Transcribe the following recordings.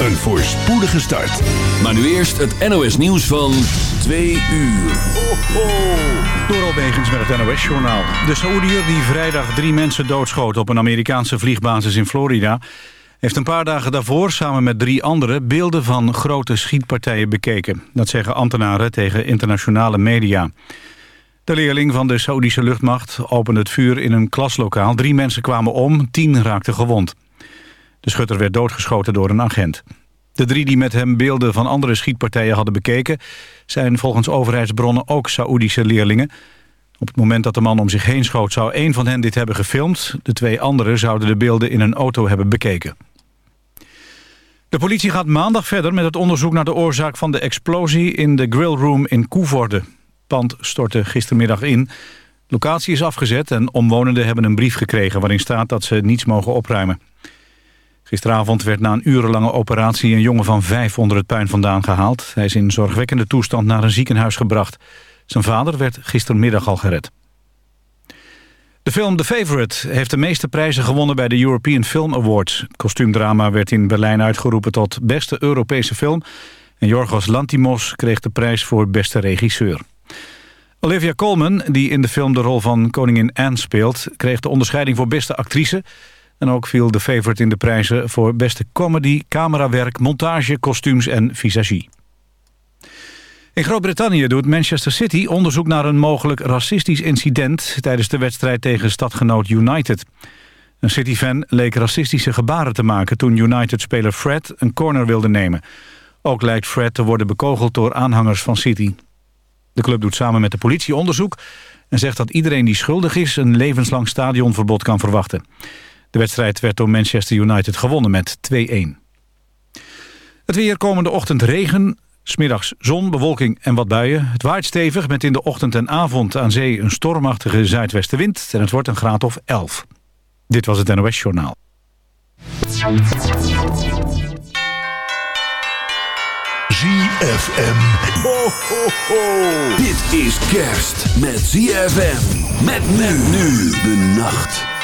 Een voorspoedige start. Maar nu eerst het NOS nieuws van 2 uur. Ho, ho. Door Albegens met het NOS-journaal. De Saoediër die vrijdag drie mensen doodschoot op een Amerikaanse vliegbasis in Florida... heeft een paar dagen daarvoor samen met drie anderen beelden van grote schietpartijen bekeken. Dat zeggen ambtenaren tegen internationale media. De leerling van de Saoedische luchtmacht opende het vuur in een klaslokaal. Drie mensen kwamen om, tien raakten gewond. De schutter werd doodgeschoten door een agent. De drie die met hem beelden van andere schietpartijen hadden bekeken... zijn volgens overheidsbronnen ook Saoedische leerlingen. Op het moment dat de man om zich heen schoot... zou één van hen dit hebben gefilmd. De twee anderen zouden de beelden in een auto hebben bekeken. De politie gaat maandag verder met het onderzoek naar de oorzaak van de explosie... in de grillroom in Koevoorde. Pand stortte gistermiddag in... Locatie is afgezet en omwonenden hebben een brief gekregen... waarin staat dat ze niets mogen opruimen. Gisteravond werd na een urenlange operatie een jongen van vijf onder het puin vandaan gehaald. Hij is in zorgwekkende toestand naar een ziekenhuis gebracht. Zijn vader werd gistermiddag al gered. De film The Favourite heeft de meeste prijzen gewonnen bij de European Film Awards. Kostuumdrama werd in Berlijn uitgeroepen tot beste Europese film. En Jorgos Lantimos kreeg de prijs voor beste regisseur. Olivia Colman, die in de film de rol van koningin Anne speelt... kreeg de onderscheiding voor beste actrice... En ook viel de favorite in de prijzen voor beste comedy, camerawerk, montage, kostuums en visagie. In Groot-Brittannië doet Manchester City onderzoek naar een mogelijk racistisch incident tijdens de wedstrijd tegen stadgenoot United. Een City-fan leek racistische gebaren te maken toen United-speler Fred een corner wilde nemen. Ook lijkt Fred te worden bekogeld door aanhangers van City. De club doet samen met de politie onderzoek en zegt dat iedereen die schuldig is een levenslang stadionverbod kan verwachten. De wedstrijd werd door Manchester United gewonnen met 2-1. Het weer komende ochtend regen, smiddags zon, bewolking en wat buien. Het waait stevig met in de ochtend en avond aan zee een stormachtige zuidwestenwind... en het wordt een graad of 11. Dit was het NOS Journaal. ZFM. Ho, ho, ho. Dit is kerst met ZFM. Met men nu de nacht.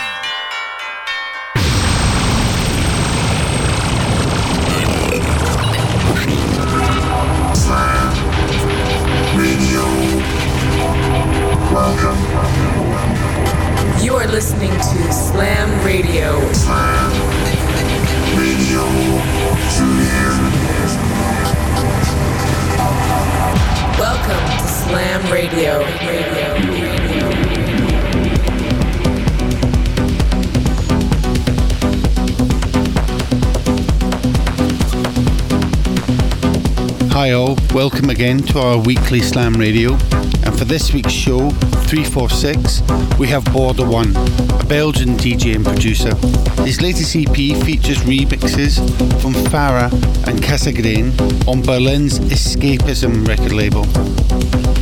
You are listening to Slam Radio. Slam Radio. Welcome to Slam Radio. Radio. Hi all, welcome again to our weekly Slam Radio. For this week's show, 346, we have Border One, a Belgian DJ and producer. His latest EP features remixes from Farah and Casagrain on Berlin's Escapism record label.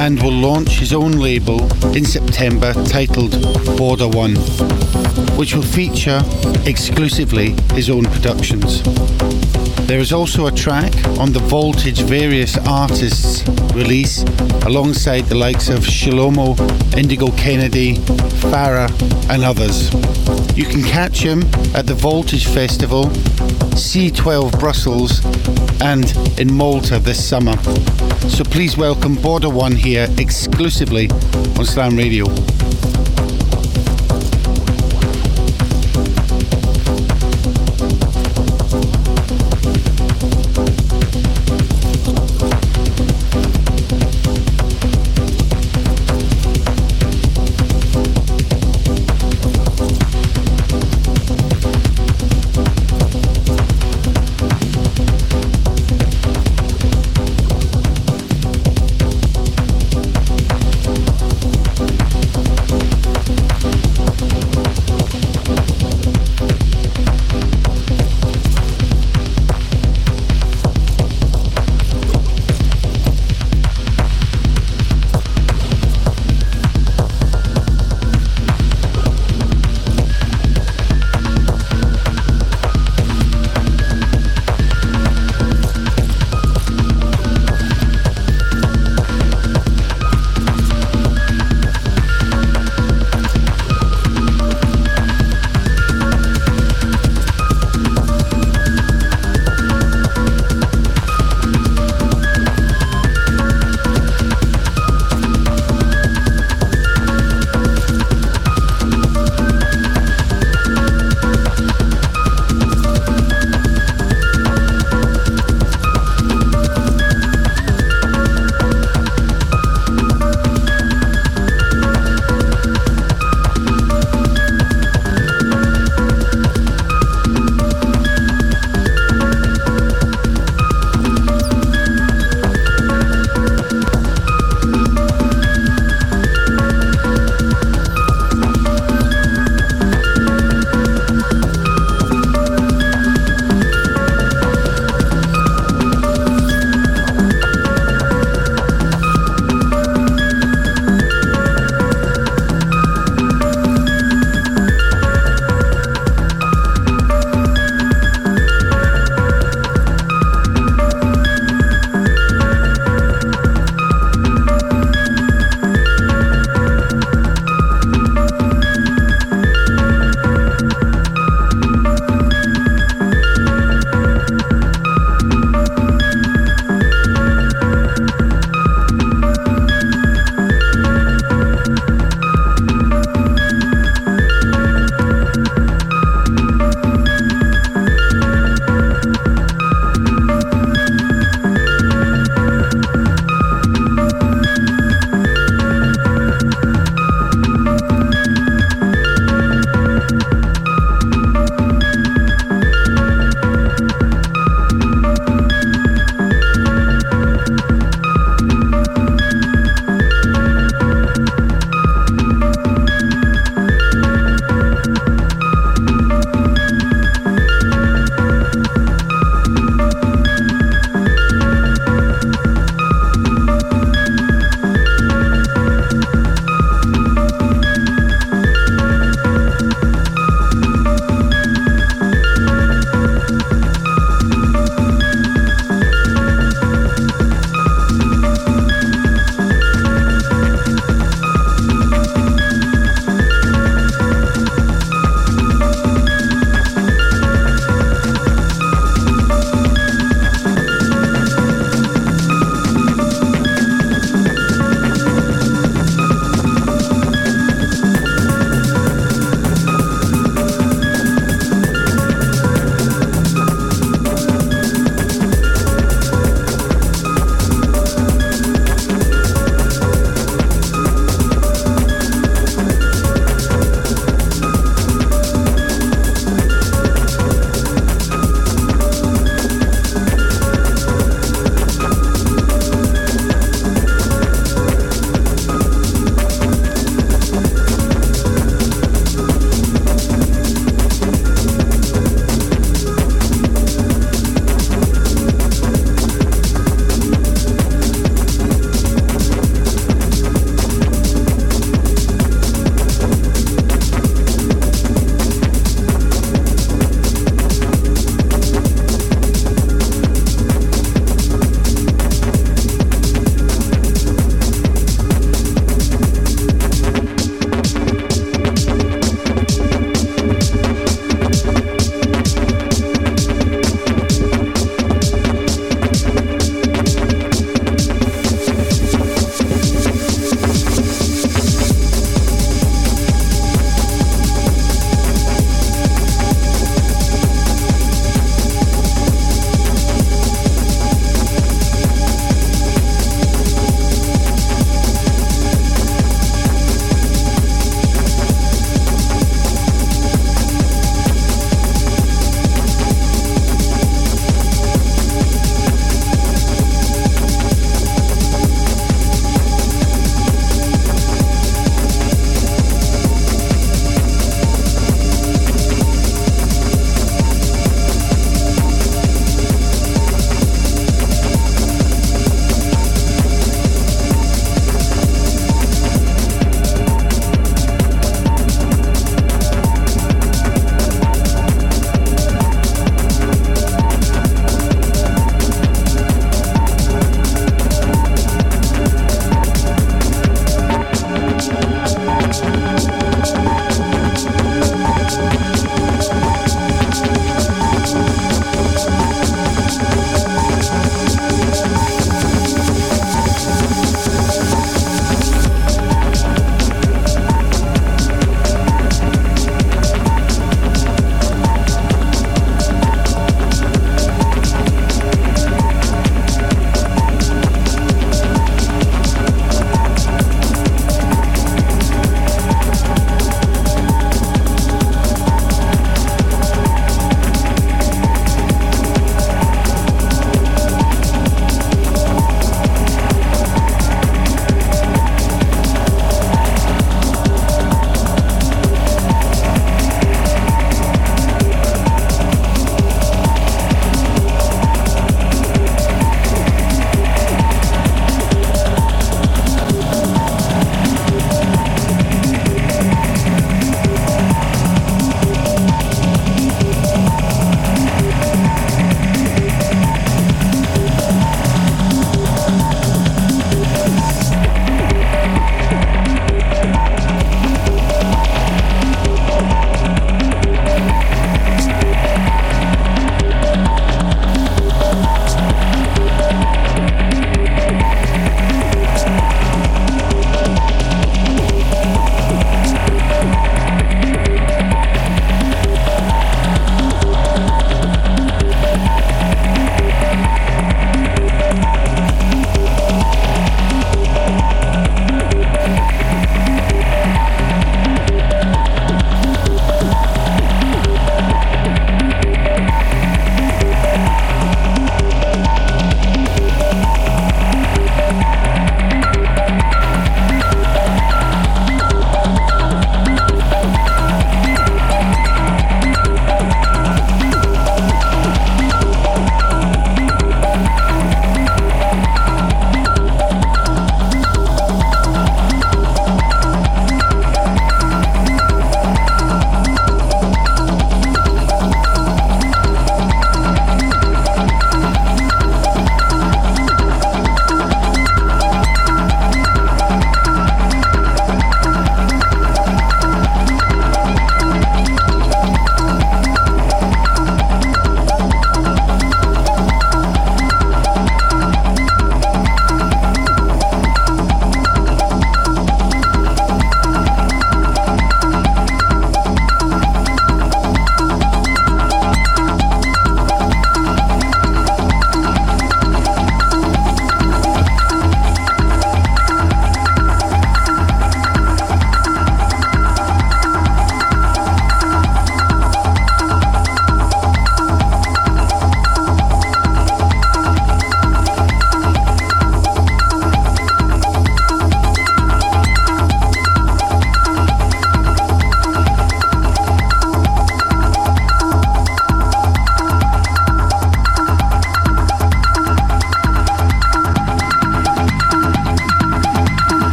And will launch his own label in September titled Border One, which will feature exclusively his own productions. There is also a track on the Voltage Various Artists release alongside the likes of Shalomo, Indigo Kennedy, Farah, and others. You can catch him at the Voltage Festival, C12 Brussels, and in Malta this summer. So please welcome Border One here exclusively on Slam Radio.